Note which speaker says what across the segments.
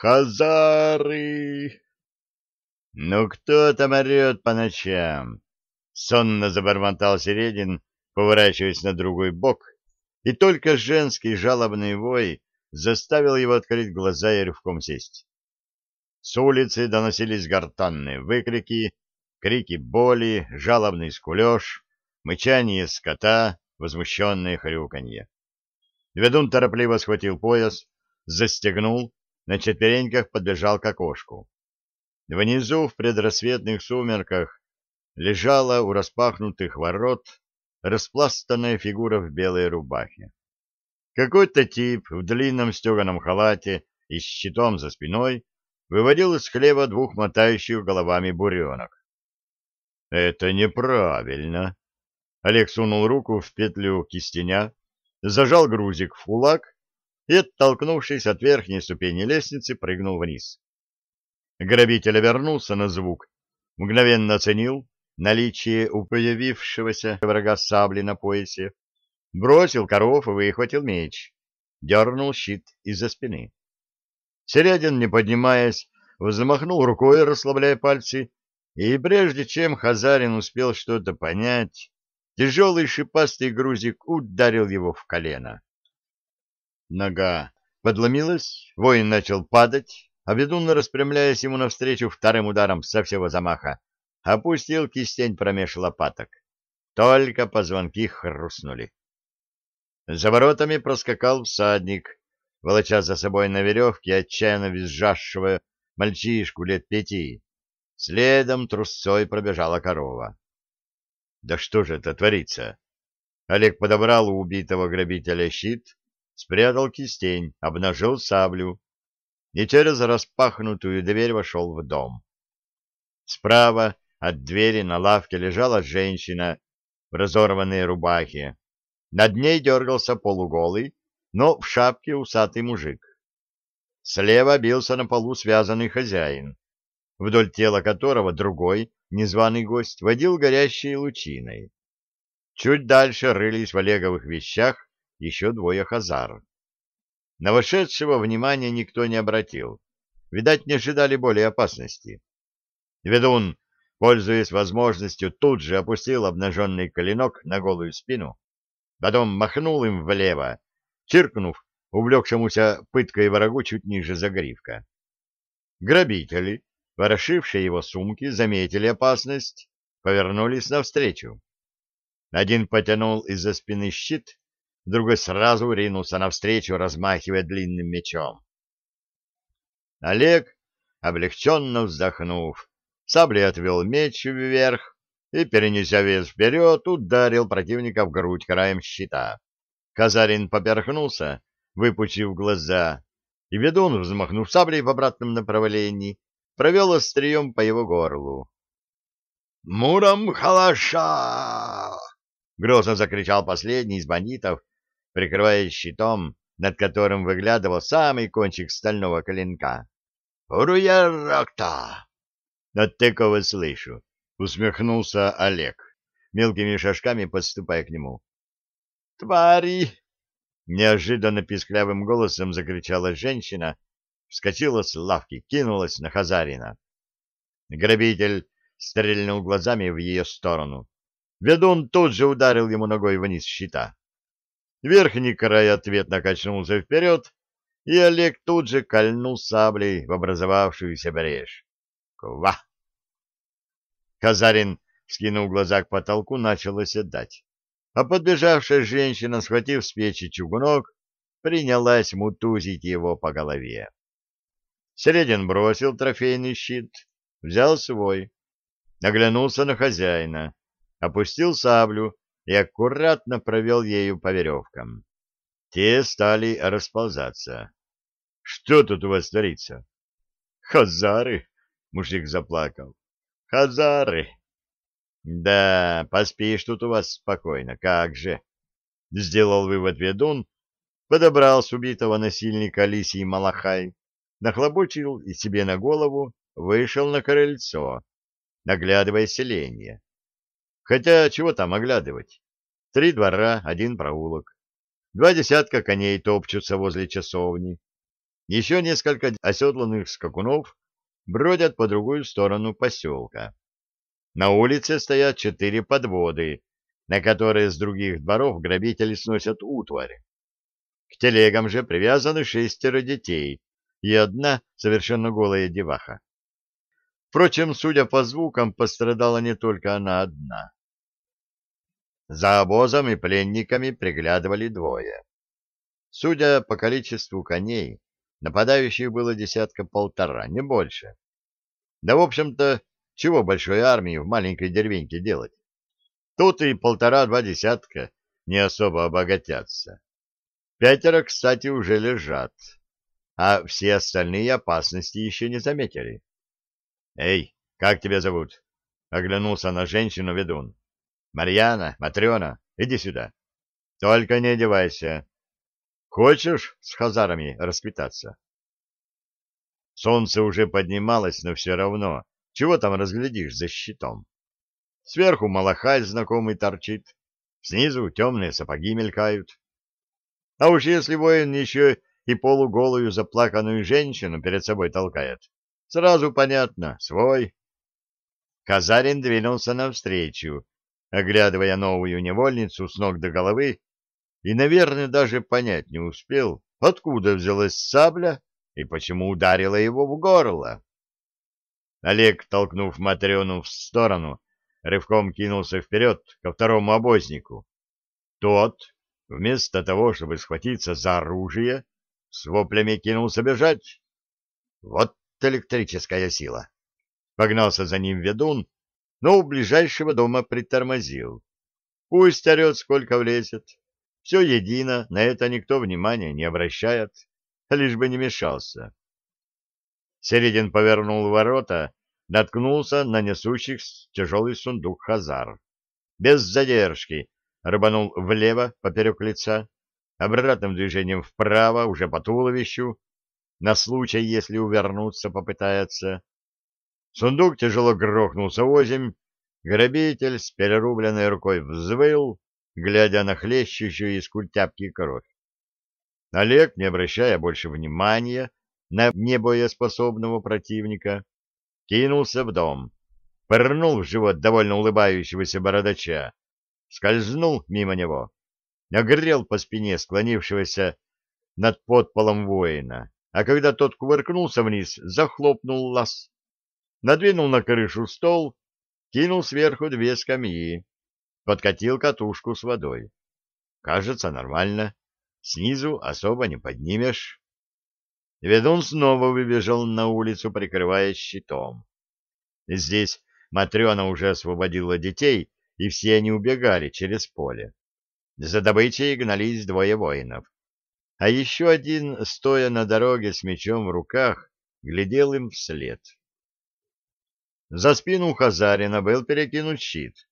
Speaker 1: Хазары! Ну кто там орет по ночам? Сонно забормотал Середин, поворачиваясь на другой бок, и только женский жалобный вой заставил его открыть глаза и рывком сесть. С улицы доносились гортанные выкрики, крики боли, жалобный скулеж, мычание скота, возмущенное хрюканье. Ведун торопливо схватил пояс, застегнул, на четвереньках подбежал к окошку. Внизу, в предрассветных сумерках, лежала у распахнутых ворот распластанная фигура в белой рубахе. Какой-то тип в длинном стеганом халате и с щитом за спиной выводил из хлева двух мотающих головами буренок. «Это неправильно!» Олег сунул руку в петлю кистеня, зажал грузик в кулак и, оттолкнувшись от верхней ступени лестницы, прыгнул вниз. Грабитель обернулся на звук, мгновенно оценил наличие у появившегося врага сабли на поясе, бросил коров и выхватил меч, дернул щит из-за спины. Середин, не поднимаясь, взмахнул рукой, расслабляя пальцы, и прежде чем Хазарин успел что-то понять, тяжелый шипастый грузик ударил его в колено. Нога подломилась, воин начал падать, а ведун, распрямляясь ему навстречу вторым ударом со всего замаха, опустил кистень промеж лопаток. Только позвонки хрустнули. За воротами проскакал всадник, волоча за собой на веревке отчаянно визжавшего мальчишку лет пяти. Следом трусцой пробежала корова. Да что же это творится? Олег подобрал у убитого грабителя щит, спрятал кистень, обнажил саблю и через распахнутую дверь вошел в дом. Справа от двери на лавке лежала женщина в разорванной рубахе. Над ней дергался полуголый, но в шапке усатый мужик. Слева бился на полу связанный хозяин, вдоль тела которого другой, незваный гость, водил горящей лучиной. Чуть дальше рылись в Олеговых вещах еще двое хазар. На вошедшего внимания никто не обратил. Видать, не ожидали более опасности. Ведун, пользуясь возможностью, тут же опустил обнаженный клинок на голую спину, потом махнул им влево, чиркнув увлекшемуся пыткой врагу чуть ниже загривка. Грабители, ворошившие его сумки, заметили опасность, повернулись навстречу. Один потянул из-за спины щит, другой сразу ринулся навстречу, размахивая длинным мечом. Олег, облегченно вздохнув, саблей отвел меч вверх и, перенеся вес вперед, ударил противника в грудь краем щита. Казарин поперхнулся, выпучив глаза, и ведун, взмахнув саблей в обратном направлении, провел острием по его горлу. «Муром халаша!» — грозно закричал последний из бандитов, прикрываясь щитом, над которым выглядывал самый кончик стального клинка. «Уруяракта!» «От такого слышу!» — усмехнулся Олег, мелкими шажками подступая к нему. «Твари!» — неожиданно писклявым голосом закричала женщина, вскочила с лавки, кинулась на Хазарина. Грабитель стрельнул глазами в ее сторону. Ведун тут же ударил ему ногой вниз щита. Верхний край ответно качнулся вперед, и Олег тут же кольнул саблей в образовавшуюся брешь. Ква! Казарин, скинув глаза к потолку, начал оседать. А подбежавшая женщина, схватив с печи чугунок, принялась мутузить его по голове. Середин бросил трофейный щит, взял свой, оглянулся на хозяина, опустил саблю и аккуратно провел ею по веревкам. Те стали расползаться. — Что тут у вас творится? — Хазары! — мужик заплакал. — Хазары! — Да, поспишь тут у вас спокойно, как же! — сделал вывод ведун, подобрал с убитого насильника лисий малахай, нахлобучил и себе на голову, вышел на крыльцо, наглядывая селение. Хотя чего там оглядывать? Три двора, один проулок. Два десятка коней топчутся возле часовни. Еще несколько оседланных скакунов бродят по другую сторону поселка. На улице стоят четыре подводы, на которые с других дворов грабители сносят утварь. К телегам же привязаны шестеро детей и одна совершенно голая деваха. Впрочем, судя по звукам, пострадала не только она одна. За обозом и пленниками приглядывали двое. Судя по количеству коней, нападающих было десятка-полтора, не больше. Да, в общем-то, чего большой армии в маленькой деревеньке делать? Тут и полтора-два десятка не особо обогатятся. Пятеро, кстати, уже лежат, а все остальные опасности еще не заметили. — Эй, как тебя зовут? — оглянулся на женщину ведун. — Марьяна, Матрена, иди сюда. Только не одевайся. Хочешь с хазарами распитаться? Солнце уже поднималось, но все равно. Чего там разглядишь за щитом? Сверху малахай знакомый торчит, снизу темные сапоги мелькают. А уж если воин еще и полуголую заплаканную женщину перед собой толкает, сразу понятно, свой. Казарин двинулся навстречу, оглядывая новую невольницу с ног до головы, и, наверное, даже понять не успел, откуда взялась сабля и почему ударила его в горло. Олег, толкнув Матрёну в сторону, рывком кинулся вперед ко второму обознику. Тот, вместо того, чтобы схватиться за оружие, с воплями кинулся бежать. Вот электрическая сила. Погнался за ним ведун, но у ближайшего дома притормозил. Пусть орет, сколько влезет. Все едино, на это никто внимания не обращает, лишь бы не мешался. Середин повернул ворота, наткнулся на несущих тяжелый сундук хазар. Без задержки рыбанул влево поперек лица, обратным движением вправо, уже по туловищу, на случай, если увернуться попытается. Сундук тяжело грохнулся озимь, грабитель с перерубленной рукой взвыл, глядя на хлещущую из культяпки кровь. Олег, не обращая больше внимания на небоеспособного противника, кинулся в дом, пырнул в живот довольно улыбающегося бородача, скользнул мимо него, огрел по спине склонившегося над подполом воина, а когда тот кувыркнулся вниз, захлопнул лаз, надвинул на крышу стол, кинул сверху две скамьи, подкатил катушку с водой. Кажется, нормально. Снизу особо не поднимешь. Ведун снова выбежал на улицу, прикрываясь щитом. Здесь Матрена уже освободила детей, и все они убегали через поле. За добычей гнались двое воинов. А еще один, стоя на дороге с мечом в руках, глядел им вслед. За спину Хазарина был перекинут щит,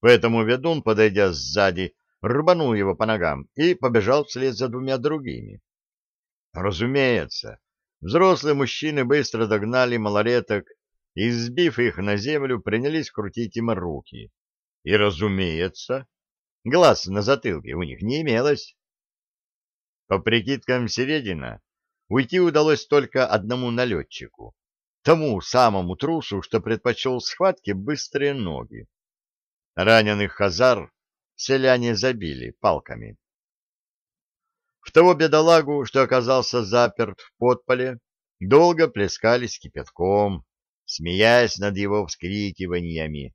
Speaker 1: поэтому ведун, подойдя сзади, рубанул его по ногам и побежал вслед за двумя другими. Разумеется, взрослые мужчины быстро догнали малолеток и, сбив их на землю, принялись крутить им руки. И, разумеется, глаз на затылке у них не имелось. По прикидкам Середина, уйти удалось только одному налетчику, тому самому трусу, что предпочел схватке быстрые ноги. Раненых хазар селяне забили палками. В того бедолагу, что оказался заперт в подполе, долго плескались кипятком, смеясь над его вскрикиваниями.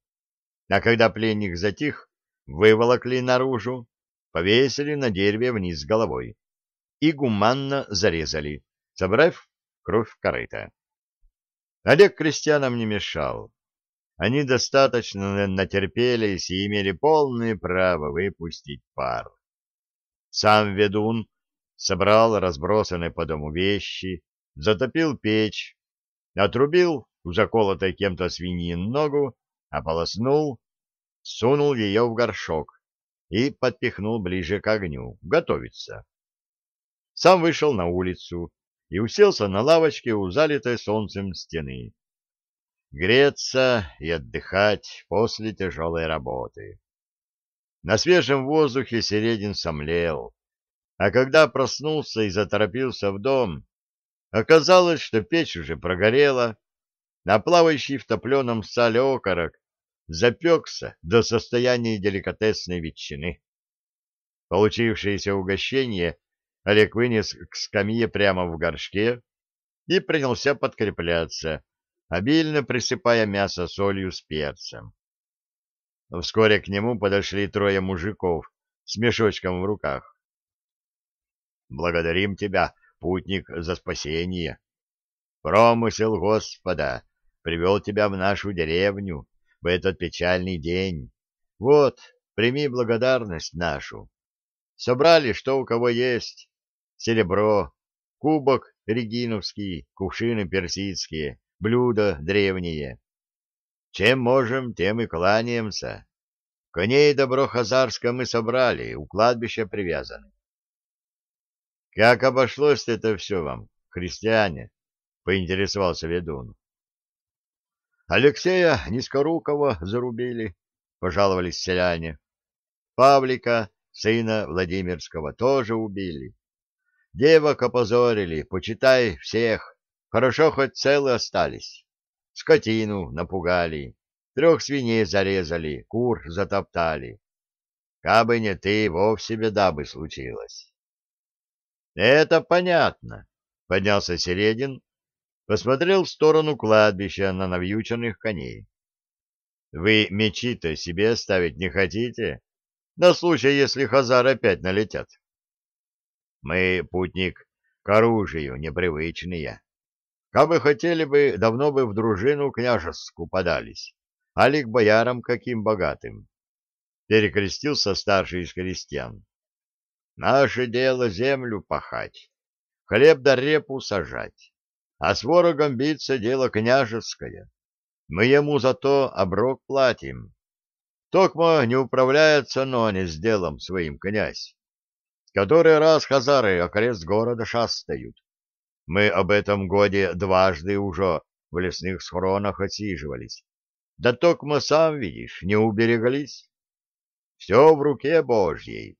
Speaker 1: А когда пленник затих, выволокли наружу, повесили на дереве вниз головой и гуманно зарезали, собрав кровь в корыто. Олег крестьянам не мешал. Они достаточно натерпелись и имели полное право выпустить пар. Сам ведун собрал разбросанные по дому вещи, затопил печь, отрубил у заколотой кем-то свиньин ногу, ополоснул, сунул ее в горшок и подпихнул ближе к огню, готовиться. Сам вышел на улицу и уселся на лавочке у залитой солнцем стены. Греться и отдыхать после тяжелой работы. На свежем воздухе Середин сомлел, а когда проснулся и заторопился в дом, Оказалось, что печь уже прогорела, а плавающий в топленом сале окорок запекся до состояния деликатесной ветчины. Получившееся угощение Олег вынес к скамье прямо в горшке и принялся подкрепляться, обильно присыпая мясо солью с перцем. Вскоре к нему подошли трое мужиков с мешочком в руках. «Благодарим тебя, путник, за спасение. Промысел Господа привел тебя в нашу деревню в этот печальный день. Вот, прими благодарность нашу. Собрали, что у кого есть. Серебро, кубок региновский, кувшины персидские, блюда древние. Чем можем, тем и кланяемся. Коней добро хазарское мы собрали, у кладбища привязаны. — Как обошлось это все вам, христиане? — поинтересовался ведун. — Алексея Низкорукова зарубили, — пожаловались селяне. Павлика, сына Владимирского, тоже убили. Девок опозорили, почитай всех, хорошо хоть целы остались. Скотину напугали, трех свиней зарезали, кур затоптали. Кабы не ты, вовсе беда бы случилась. — Это понятно, — поднялся Середин, посмотрел в сторону кладбища на навьюченных коней. — Вы мечи-то себе оставить не хотите? На случай, если хазар опять налетят. Мы, путник, к оружию непривычные. Кабы хотели бы, давно бы в дружину княжескую подались, али к боярам каким богатым. Перекрестился старший из крестьян. Наше дело землю пахать, хлеб да репу сажать, а с ворогом биться дело княжеское. Мы ему за то оброк платим. Токмо не управляется, но не с делом своим князь. Который раз хазары окрест города шастают. Мы об этом годе дважды уже в лесных схронах отсиживались. Да токмо сам видишь, не убереглись. Все в руке Божьей.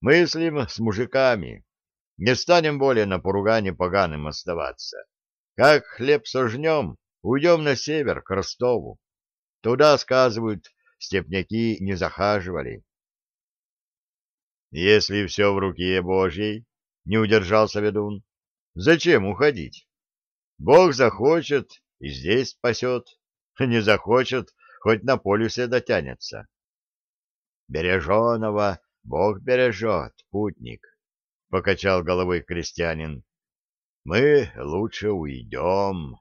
Speaker 1: Мыслим с мужиками. Не станем более на поругане поганым оставаться. Как хлеб сожнем, уйдем на север, к Ростову. Туда, сказывают, степняки не захаживали. Если все в руке Божьей, не удержался ведун, зачем уходить? Бог захочет и здесь спасет, не захочет, хоть на полюсе дотянется. Береженого Бог бережет, путник, — покачал головой крестьянин. Мы лучше уйдем.